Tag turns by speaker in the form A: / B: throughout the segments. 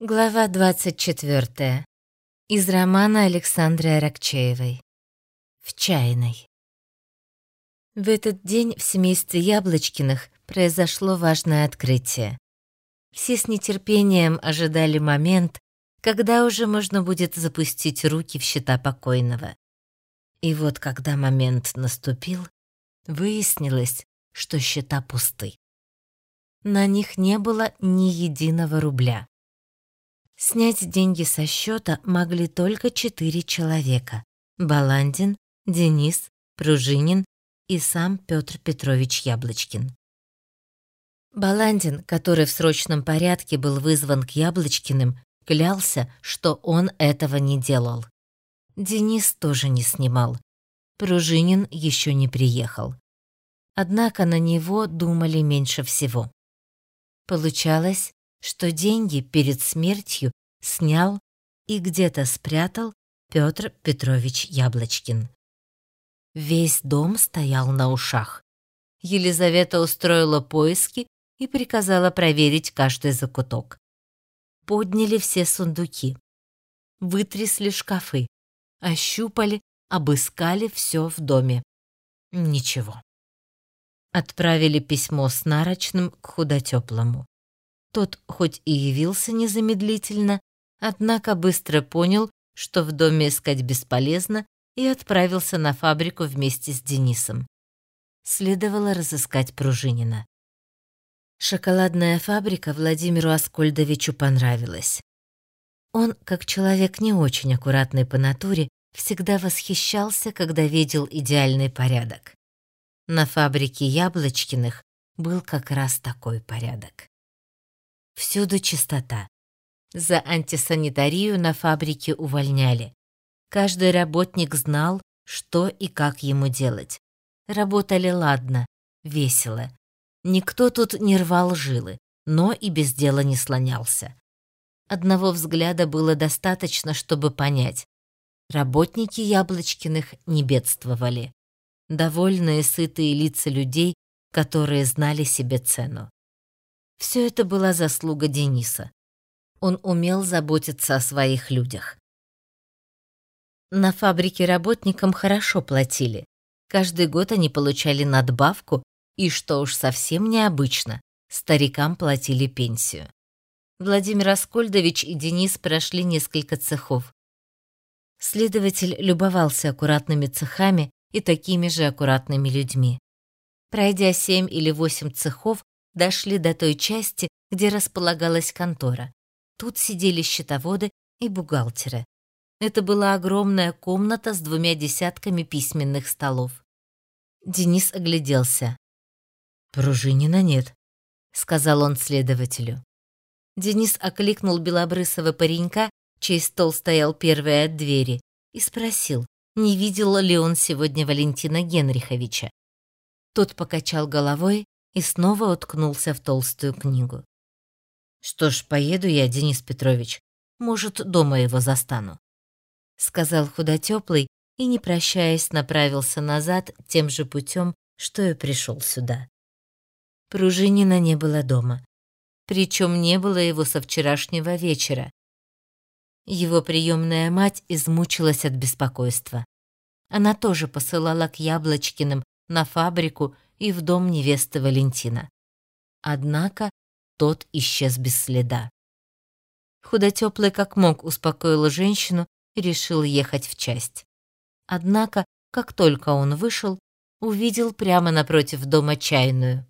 A: Глава 24. Из романа Александры Аракчеевой. В чайной. В этот день в семействе Яблочкиных произошло важное открытие. Все с нетерпением ожидали момент, когда уже можно будет запустить руки в счета покойного. И вот когда момент наступил, выяснилось, что счета пусты. На них не было ни единого рубля. Снять деньги со счета могли только четыре человека. Баландин, Денис, Пружинин и сам Петр Петрович Яблочкин. Баландин, который в срочном порядке был вызван к Яблочкиным, клялся, что он этого не делал. Денис тоже не снимал. Пружинин еще не приехал. Однако на него думали меньше всего. Получалось, что деньги перед смертью снял и где-то спрятал Петр Петрович Яблочкин. Весь дом стоял на ушах. Елизавета устроила поиски и приказала проверить каждый закуток. Подняли все сундуки, вытрясли шкафы, ощупали, обыскали все в доме. Ничего. Отправили письмо с нарочным к худотёплому. Тот хоть и явился незамедлительно, однако быстро понял, что в доме искать бесполезно, и отправился на фабрику вместе с Денисом. Следовало разыскать Пружинина. Шоколадная фабрика Владимиру Аскольдовичу понравилась. Он, как человек не очень аккуратный по натуре, всегда восхищался, когда видел идеальный порядок. На фабрике Яблочкиных был как раз такой порядок. Всюду чистота. За антисанитарию на фабрике увольняли. Каждый работник знал, что и как ему делать. Работали ладно, весело. Никто тут не рвал жилы, но и без дела не слонялся. Одного взгляда было достаточно, чтобы понять. Работники Яблочкиных не бедствовали. Довольные, сытые лица людей, которые знали себе цену. Все это была заслуга Дениса. Он умел заботиться о своих людях. На фабрике работникам хорошо платили. Каждый год они получали надбавку, и, что уж совсем необычно, старикам платили пенсию. Владимир Аскольдович и Денис прошли несколько цехов. Следователь любовался аккуратными цехами и такими же аккуратными людьми. Пройдя семь или восемь цехов, дошли до той части, где располагалась контора. Тут сидели счетоводы и бухгалтеры. Это была огромная комната с двумя десятками письменных столов. Денис огляделся. «Пружинина нет», — сказал он следователю. Денис окликнул белобрысого паренька, чей стол стоял первый от двери, и спросил, не видел ли он сегодня Валентина Генриховича. Тот покачал головой и снова уткнулся в толстую книгу. «Что ж, поеду я, Денис Петрович. Может, дома его застану», — сказал худотёплый и, не прощаясь, направился назад тем же путем, что и пришел сюда. Пружинина не было дома. Причем не было его со вчерашнего вечера. Его приемная мать измучилась от беспокойства. Она тоже посылала к Яблочкиным на фабрику и в дом невесты Валентина. Однако тот исчез без следа. Худотёплый как мог успокоил женщину и решил ехать в часть. Однако, как только он вышел, увидел прямо напротив дома чайную.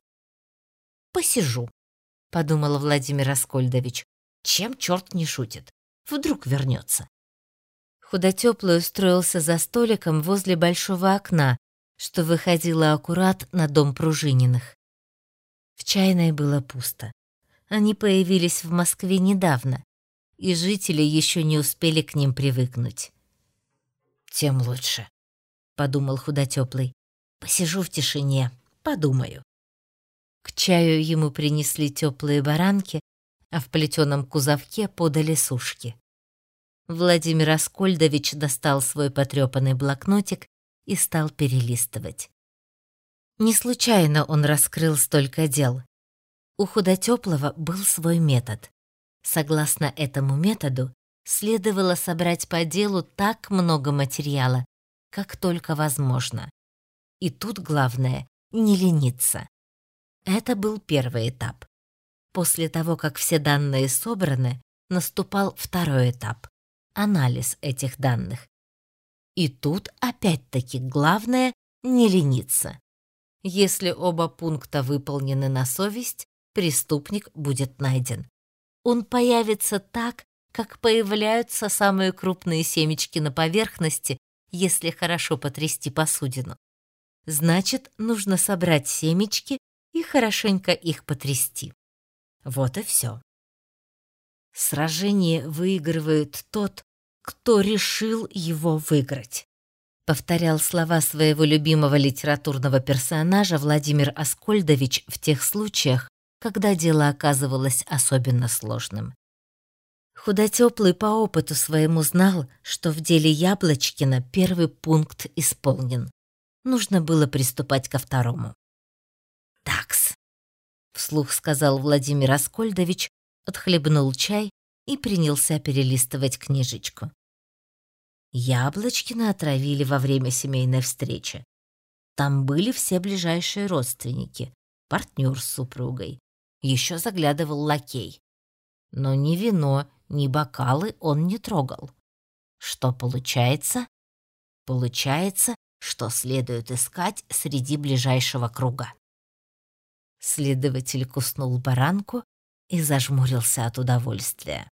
A: «Посижу», — подумал Владимир Аскольдович. «Чем черт не шутит? Вдруг вернется». Худотёплый устроился за столиком возле большого окна, что выходило аккурат на дом Пружининых. В чайной было пусто. Они появились в Москве недавно, и жители еще не успели к ним привыкнуть. «Тем лучше», — подумал худотёплый. «Посижу в тишине, подумаю». К чаю ему принесли теплые баранки, а в плетеном кузовке подали сушки. Владимир Аскольдович достал свой потрепанный блокнотик и стал перелистывать. Не случайно он раскрыл столько дел. У Худотёплого был свой метод. Согласно этому методу, следовало собрать по делу так много материала, как только возможно. И тут главное — не лениться. Это был первый этап. После того, как все данные собраны, наступал второй этап — анализ этих данных. И тут опять-таки главное — не лениться. Если оба пункта выполнены на совесть, преступник будет найден. Он появится так, как появляются самые крупные семечки на поверхности, если хорошо потрясти посудину. Значит, нужно собрать семечки и хорошенько их потрясти. Вот и все. Сражение выигрывает тот, кто решил его выиграть. Повторял слова своего любимого литературного персонажа Владимир Аскольдович в тех случаях, когда дело оказывалось особенно сложным. Худотёплый по опыту своему знал, что в деле Яблочкина первый пункт исполнен. Нужно было приступать ко второму. «Такс», — вслух сказал Владимир Аскольдович, отхлебнул чай и принялся перелистывать книжечку. Яблочкина отравили во время семейной встречи. Там были все ближайшие родственники, партнер с супругой. Еще заглядывал лакей. Но ни вино, ни бокалы он не трогал. Что получается? Получается, что следует искать среди ближайшего круга. Следователь куснул баранку и зажмурился от удовольствия.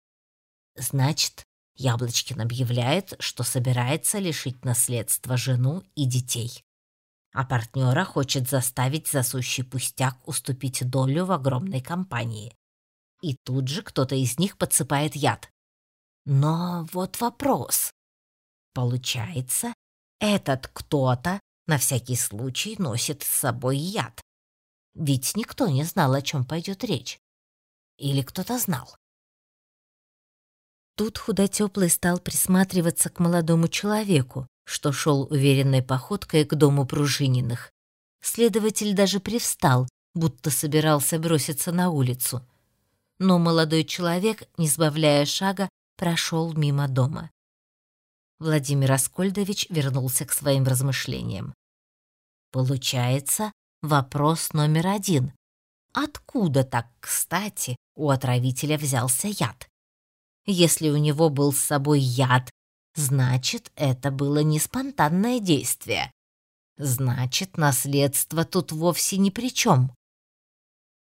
A: Значит, Яблочкин объявляет, что собирается лишить наследства жену и детей. А партнера хочет заставить за сущий пустяк уступить долю в огромной компании. И тут же кто-то из них подсыпает яд. Но вот вопрос. Получается, этот кто-то на всякий случай носит с собой яд. Ведь никто не знал, о чем пойдет речь. Или кто-то знал. Тут худотёплый стал присматриваться к молодому человеку, что шел уверенной походкой к дому Пружининых. Следователь даже привстал, будто собирался броситься на улицу. Но молодой человек, не сбавляя шага, прошел мимо дома. Владимир Аскольдович вернулся к своим размышлениям. Получается, вопрос номер один. Откуда так, кстати, у отравителя взялся яд? Если у него был с собой яд, значит, это было не спонтанное действие. Значит, наследство тут вовсе ни при чем.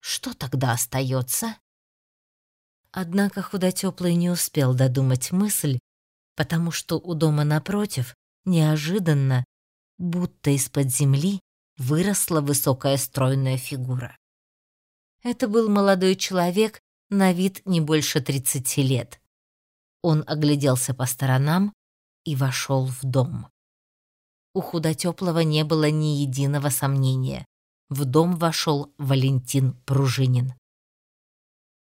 A: Что тогда остается? Однако худотёплый не успел додумать мысль, потому что у дома напротив неожиданно, будто из-под земли, выросла высокая стройная фигура. Это был молодой человек, на вид не больше тридцати лет. Он огляделся по сторонам и вошел в дом. У худотёплого не было ни единого сомнения. В дом вошел Валентин Пружинин.